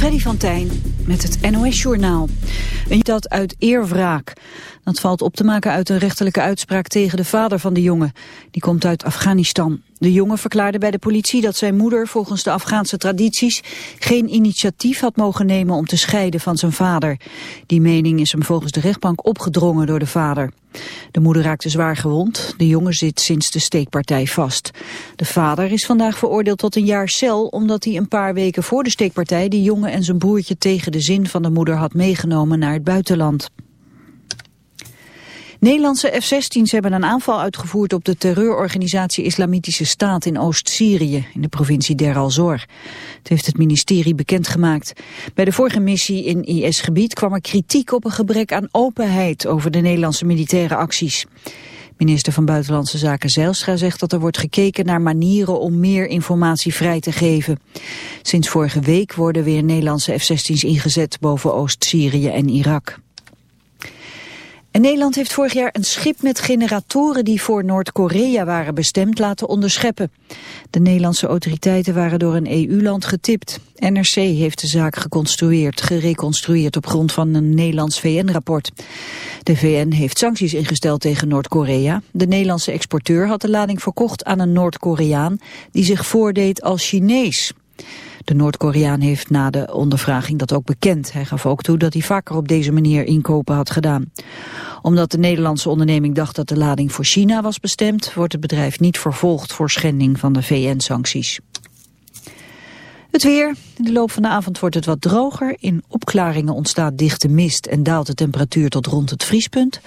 Freddy van Tijn met het NOS-journaal. Dat uit eerwraak. Dat valt op te maken uit een rechterlijke uitspraak tegen de vader van de jongen. Die komt uit Afghanistan. De jongen verklaarde bij de politie dat zijn moeder volgens de Afghaanse tradities geen initiatief had mogen nemen om te scheiden van zijn vader. Die mening is hem volgens de rechtbank opgedrongen door de vader. De moeder raakte zwaar gewond. De jongen zit sinds de steekpartij vast. De vader is vandaag veroordeeld tot een jaar cel omdat hij een paar weken voor de steekpartij de jongen en zijn broertje tegen de zin van de moeder had meegenomen naar het buitenland. Nederlandse F-16's hebben een aanval uitgevoerd op de terreurorganisatie Islamitische Staat in Oost-Syrië, in de provincie Der al-Zor. Het heeft het ministerie bekendgemaakt. Bij de vorige missie in IS-gebied kwam er kritiek op een gebrek aan openheid over de Nederlandse militaire acties. Minister van Buitenlandse Zaken Zijlstra zegt dat er wordt gekeken naar manieren om meer informatie vrij te geven. Sinds vorige week worden weer Nederlandse F-16's ingezet boven Oost-Syrië en Irak. En Nederland heeft vorig jaar een schip met generatoren die voor Noord-Korea waren bestemd laten onderscheppen. De Nederlandse autoriteiten waren door een EU-land getipt. NRC heeft de zaak geconstrueerd, gereconstrueerd op grond van een Nederlands VN-rapport. De VN heeft sancties ingesteld tegen Noord-Korea. De Nederlandse exporteur had de lading verkocht aan een Noord-Koreaan die zich voordeed als Chinees. De Noord-Koreaan heeft na de ondervraging dat ook bekend. Hij gaf ook toe dat hij vaker op deze manier inkopen had gedaan. Omdat de Nederlandse onderneming dacht dat de lading voor China was bestemd... wordt het bedrijf niet vervolgd voor schending van de VN-sancties. Het weer. In de loop van de avond wordt het wat droger. In opklaringen ontstaat dichte mist en daalt de temperatuur tot rond het vriespunt.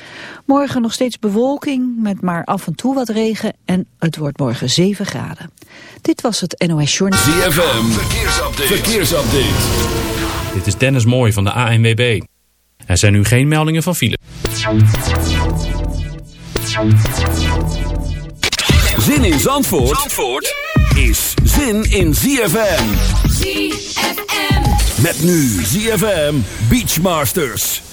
Morgen nog steeds bewolking met maar af en toe wat regen en het wordt morgen 7 graden. Dit was het NOS Journal. ZFM. Verkeersupdate. Verkeersupdate. Dit is Dennis Mooij van de ANWB. Er zijn nu geen meldingen van file. Zin in Zandvoort? Zandvoort? is zin in ZFM. ZFM. Met nu ZFM Beachmasters.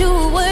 you were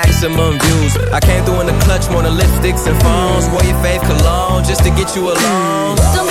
maximum views. I came through in the clutch more than lipsticks and phones. Wore your fave cologne just to get you alone.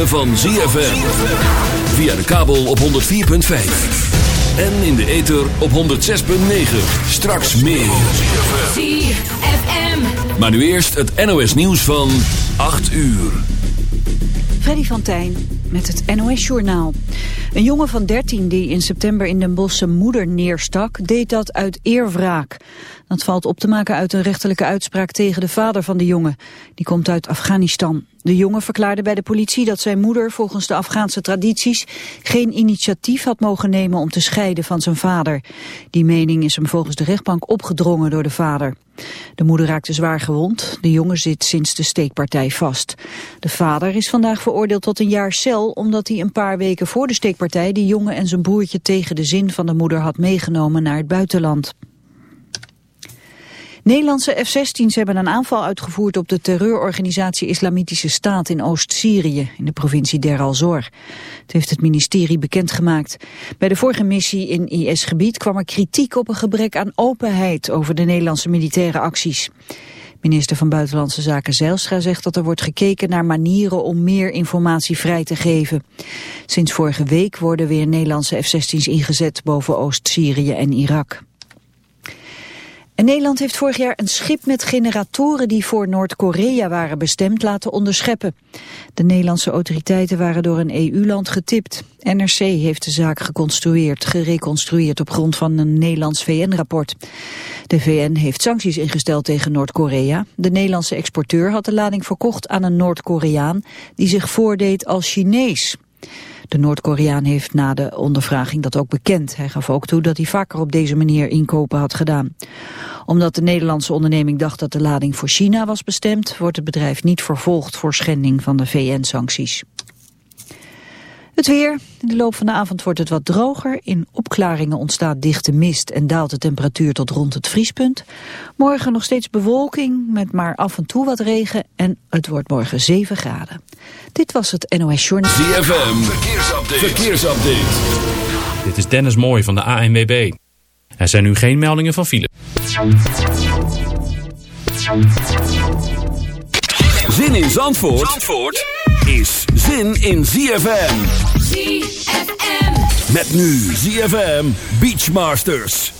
ritme van ZFM. Via de kabel op 104.5. En in de ether op 106.9. Straks meer. ZFM. Maar nu eerst het NOS nieuws van 8 uur. Freddy van Tijn met het NOS-journaal. Een jongen van 13 die in september in Den Bosch zijn moeder neerstak... deed dat uit eerwraak. Dat valt op te maken uit een rechterlijke uitspraak tegen de vader van de jongen. Die komt uit Afghanistan. De jongen verklaarde bij de politie dat zijn moeder volgens de Afghaanse tradities... geen initiatief had mogen nemen om te scheiden van zijn vader. Die mening is hem volgens de rechtbank opgedrongen door de vader. De moeder raakte zwaar gewond. De jongen zit sinds de steekpartij vast. De vader is vandaag veroordeeld tot een jaar cel... omdat hij een paar weken voor de steekpartij... de jongen en zijn broertje tegen de zin van de moeder had meegenomen naar het buitenland. Nederlandse F-16's hebben een aanval uitgevoerd op de terreurorganisatie Islamitische Staat in Oost-Syrië, in de provincie Der al-Zor. Het heeft het ministerie bekendgemaakt. Bij de vorige missie in IS-gebied kwam er kritiek op een gebrek aan openheid over de Nederlandse militaire acties. Minister van Buitenlandse Zaken Zijlstra zegt dat er wordt gekeken naar manieren om meer informatie vrij te geven. Sinds vorige week worden weer Nederlandse F-16's ingezet boven Oost-Syrië en Irak. Nederland heeft vorig jaar een schip met generatoren die voor Noord-Korea waren bestemd laten onderscheppen. De Nederlandse autoriteiten waren door een EU-land getipt. NRC heeft de zaak geconstrueerd, gereconstrueerd op grond van een Nederlands VN-rapport. De VN heeft sancties ingesteld tegen Noord-Korea. De Nederlandse exporteur had de lading verkocht aan een Noord-Koreaan die zich voordeed als Chinees. De Noord-Koreaan heeft na de ondervraging dat ook bekend. Hij gaf ook toe dat hij vaker op deze manier inkopen had gedaan. Omdat de Nederlandse onderneming dacht dat de lading voor China was bestemd... wordt het bedrijf niet vervolgd voor schending van de VN-sancties. Het weer. In de loop van de avond wordt het wat droger. In opklaringen ontstaat dichte mist en daalt de temperatuur tot rond het vriespunt. Morgen nog steeds bewolking met maar af en toe wat regen en het wordt morgen 7 graden. Dit was het NOS Journal. ZFM, verkeersupdate. verkeersupdate. Dit is Dennis Mooij van de ANWB. Er zijn nu geen meldingen van file. Zin in Zandvoort, Zandvoort is zin in ZFM. ZFM. Met nu ZFM Beachmasters.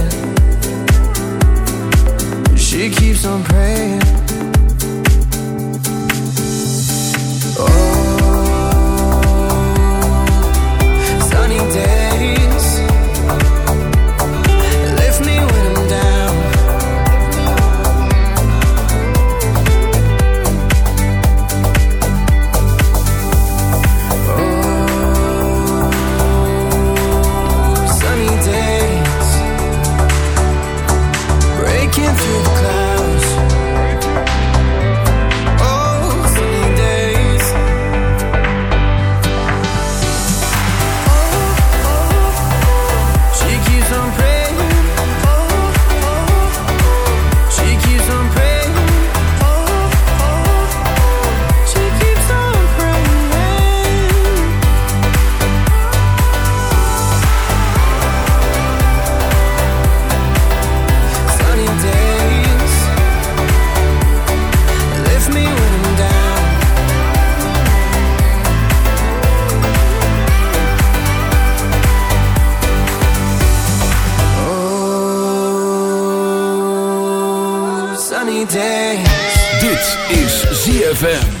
keeps on praying. ZFM.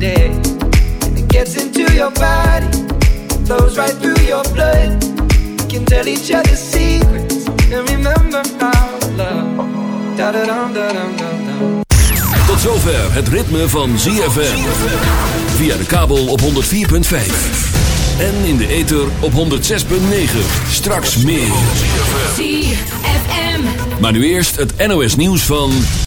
day. And it gets into your body, flows right through your blood. We can tell each other secrets and remember to love. Da da dum da dum dum dum. Tot zover het ritme van ZFM. Via de kabel op 104.5. En in de ether op 106.9. Straks meer. ZFM. Maar nu eerst het NOS nieuws van...